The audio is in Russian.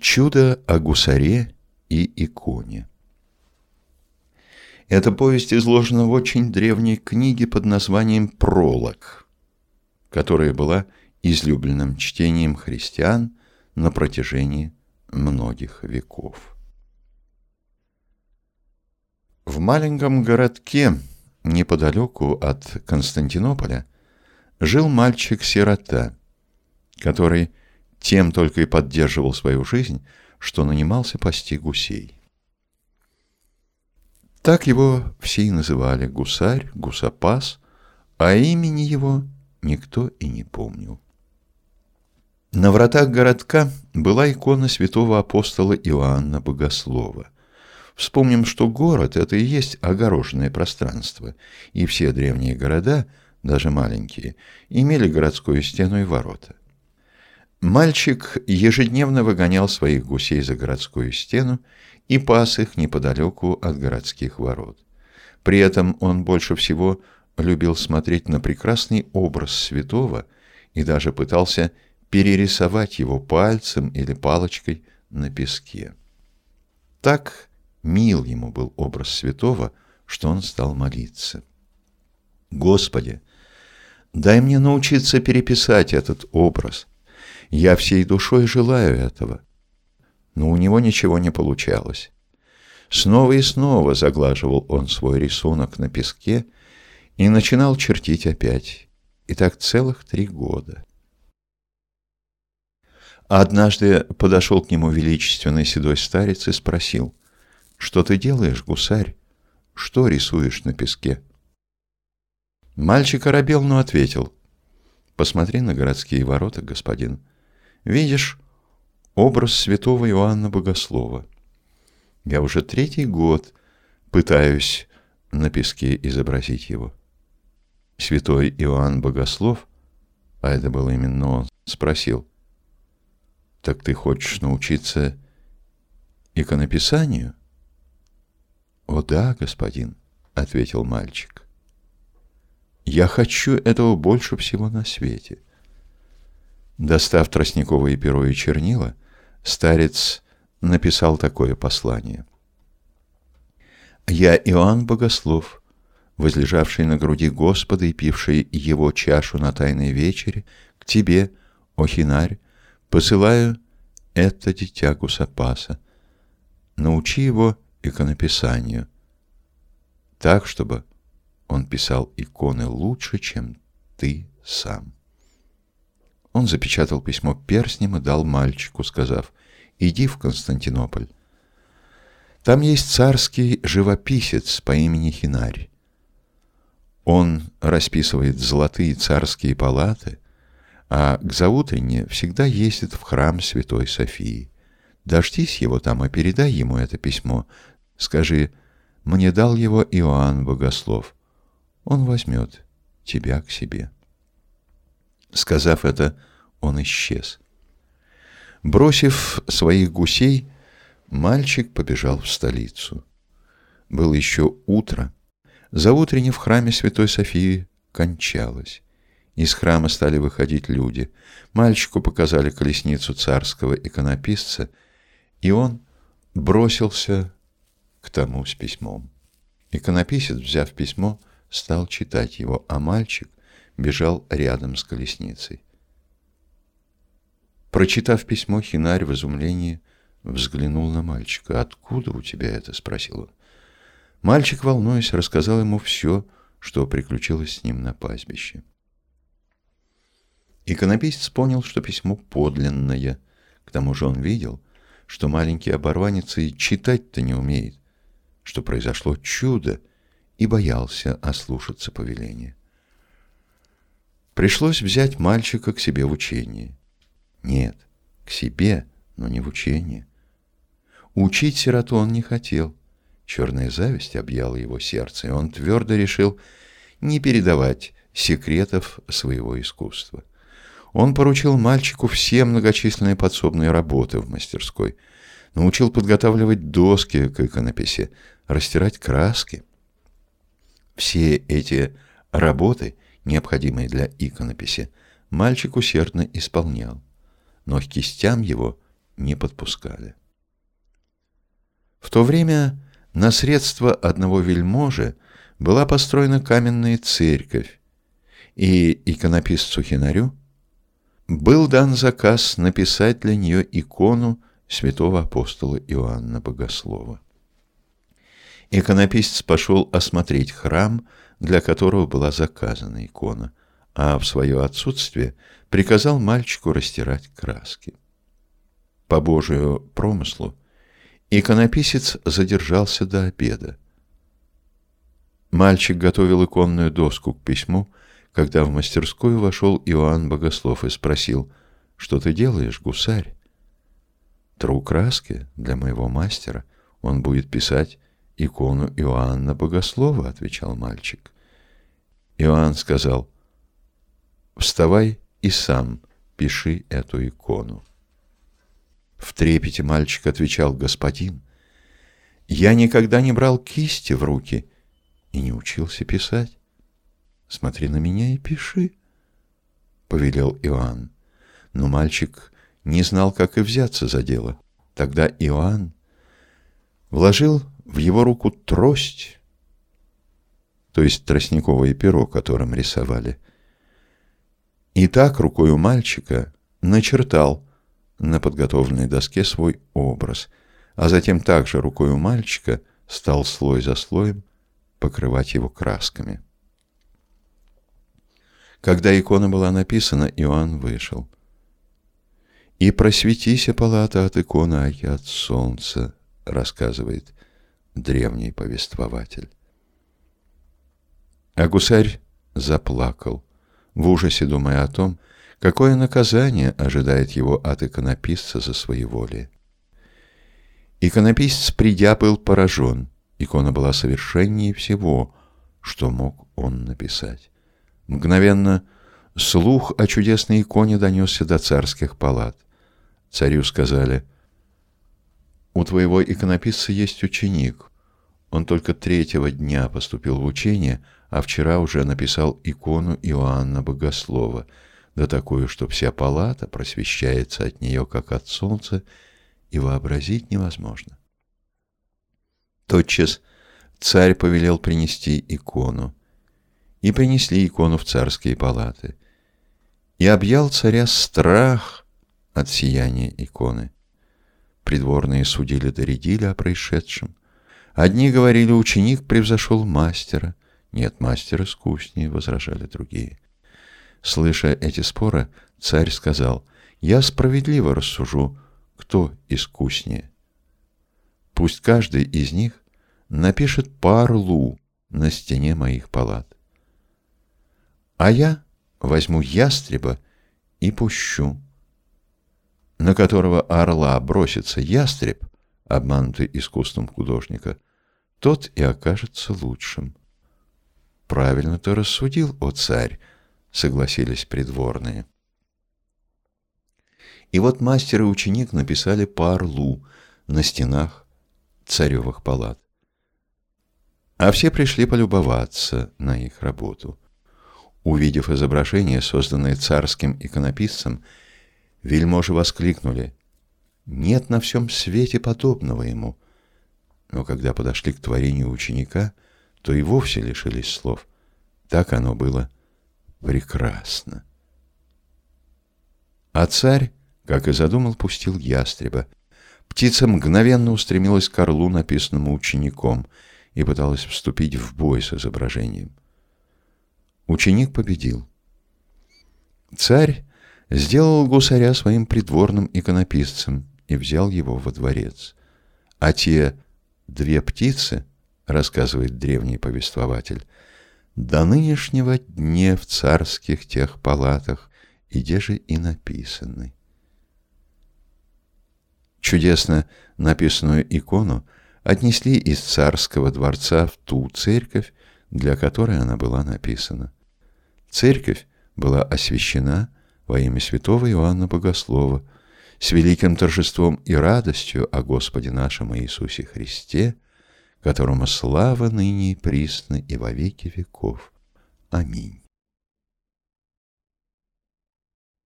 Чудо о гусаре и иконе. Эта повесть изложена в очень древней книге под названием «Пролог», которая была излюбленным чтением христиан на протяжении многих веков. В маленьком городке неподалеку от Константинополя жил мальчик-сирота, который тем только и поддерживал свою жизнь, что нанимался пасти гусей. Так его все и называли гусарь, гусопас, а имени его никто и не помнил. На вратах городка была икона святого апостола Иоанна Богослова. Вспомним, что город – это и есть огороженное пространство, и все древние города, даже маленькие, имели городскую стену и ворота. Мальчик ежедневно выгонял своих гусей за городскую стену и пас их неподалеку от городских ворот. При этом он больше всего любил смотреть на прекрасный образ святого и даже пытался перерисовать его пальцем или палочкой на песке. Так мил ему был образ святого, что он стал молиться. «Господи, дай мне научиться переписать этот образ» Я всей душой желаю этого. Но у него ничего не получалось. Снова и снова заглаживал он свой рисунок на песке и начинал чертить опять. И так целых три года. однажды подошел к нему величественный седой старец и спросил, «Что ты делаешь, гусарь? Что рисуешь на песке?» Мальчик оробел, но ответил, «Посмотри на городские ворота, господин. Видишь, образ святого Иоанна Богослова. Я уже третий год пытаюсь на песке изобразить его. Святой Иоанн Богослов, а это был именно он, спросил, «Так ты хочешь научиться иконописанию?» «О да, господин», — ответил мальчик. «Я хочу этого больше всего на свете». Достав тростниковое перо и чернила, старец написал такое послание. «Я Иоанн Богослов, возлежавший на груди Господа и пивший его чашу на тайной вечере, к тебе, о хинарь, посылаю это дитя Гусапаса. Научи его иконописанию, так, чтобы он писал иконы лучше, чем ты сам». Он запечатал письмо перстнем и дал мальчику, сказав, «Иди в Константинополь. Там есть царский живописец по имени Хинарь. Он расписывает золотые царские палаты, а к заутренне всегда ездит в храм Святой Софии. Дождись его там и передай ему это письмо. Скажи, мне дал его Иоанн Богослов. Он возьмет тебя к себе». Сказав это, он исчез. Бросив своих гусей, мальчик побежал в столицу. Было еще утро. Заутренне в храме Святой Софии кончалось. Из храма стали выходить люди. Мальчику показали колесницу царского иконописца, и он бросился к тому с письмом. Иконописец, взяв письмо, стал читать его, а мальчик бежал рядом с колесницей. Прочитав письмо, Хинарь в изумлении взглянул на мальчика. «Откуда у тебя это?» — спросил он. Мальчик, волнуясь, рассказал ему все, что приключилось с ним на пастбище. Иконописец понял, что письмо подлинное. К тому же он видел, что маленький оборванец и читать-то не умеет, что произошло чудо, и боялся ослушаться повеления. Пришлось взять мальчика к себе в учение. Нет, к себе, но не в учение. Учить сироту он не хотел. Черная зависть объяла его сердце, и он твердо решил не передавать секретов своего искусства. Он поручил мальчику все многочисленные подсобные работы в мастерской, научил подготавливать доски к иконописи, растирать краски. Все эти работы – необходимые для иконописи, мальчик усердно исполнял, но к кистям его не подпускали. В то время на средства одного вельможи была построена каменная церковь, и иконописцу Хинарю был дан заказ написать для нее икону святого апостола Иоанна Богослова. Иконописец пошел осмотреть храм, для которого была заказана икона, а в свое отсутствие приказал мальчику растирать краски. По Божию промыслу иконописец задержался до обеда. Мальчик готовил иконную доску к письму, когда в мастерскую вошел Иоанн Богослов и спросил, «Что ты делаешь, гусарь?» «Тру краски для моего мастера. Он будет писать икону Иоанна Богослова», — отвечал мальчик. Иоанн сказал, «Вставай и сам пиши эту икону». В трепете мальчик отвечал, «Господин, я никогда не брал кисти в руки и не учился писать. Смотри на меня и пиши, — повелел Иоанн. Но мальчик не знал, как и взяться за дело. Тогда Иоанн вложил в его руку трость, то есть тростниковое перо, которым рисовали. И так рукой у мальчика начертал на подготовленной доске свой образ, а затем также рукой у мальчика стал слой за слоем покрывать его красками. Когда икона была написана, Иоанн вышел. «И просветися палата от иконы, а от солнца», рассказывает древний повествователь. А гусарь заплакал, в ужасе думая о том, какое наказание ожидает его от иконописца за своеволие. Иконописец, придя, был поражен. Икона была совершеннее всего, что мог он написать. Мгновенно слух о чудесной иконе донесся до царских палат. Царю сказали, «У твоего иконописца есть ученик. Он только третьего дня поступил в учение, а вчера уже написал икону Иоанна Богослова, да такую, что вся палата просвещается от нее, как от солнца, и вообразить невозможно». Тотчас царь повелел принести икону и принесли икону в царские палаты. И объял царя страх от сияния иконы. Придворные судили доредили о происшедшем. Одни говорили, ученик превзошел мастера. Нет, мастер искуснее, возражали другие. Слыша эти споры, царь сказал, «Я справедливо рассужу, кто искуснее. Пусть каждый из них напишет парлу на стене моих палат. А я возьму ястреба и пущу, на которого орла бросится ястреб, обманутый искусством художника, тот и окажется лучшим. Правильно ты рассудил, о царь, согласились придворные. И вот мастер и ученик написали по орлу на стенах царевых палат. А все пришли полюбоваться на их работу. Увидев изображение, созданное царским иконописцем, вельможи воскликнули «Нет на всем свете подобного ему!» Но когда подошли к творению ученика, то и вовсе лишились слов. Так оно было прекрасно. А царь, как и задумал, пустил ястреба. Птица мгновенно устремилась к орлу, написанному учеником, и пыталась вступить в бой с изображением. Ученик победил. Царь сделал гусаря своим придворным иконописцем и взял его во дворец. А те две птицы, рассказывает древний повествователь, до нынешнего дня в царских тех палатах, и где же и написаны. Чудесно написанную икону отнесли из царского дворца в ту церковь, для которой она была написана. Церковь была освящена во имя святого Иоанна Богослова с великим торжеством и радостью о Господе нашем Иисусе Христе, которому слава ныне и присно и во веки веков. Аминь.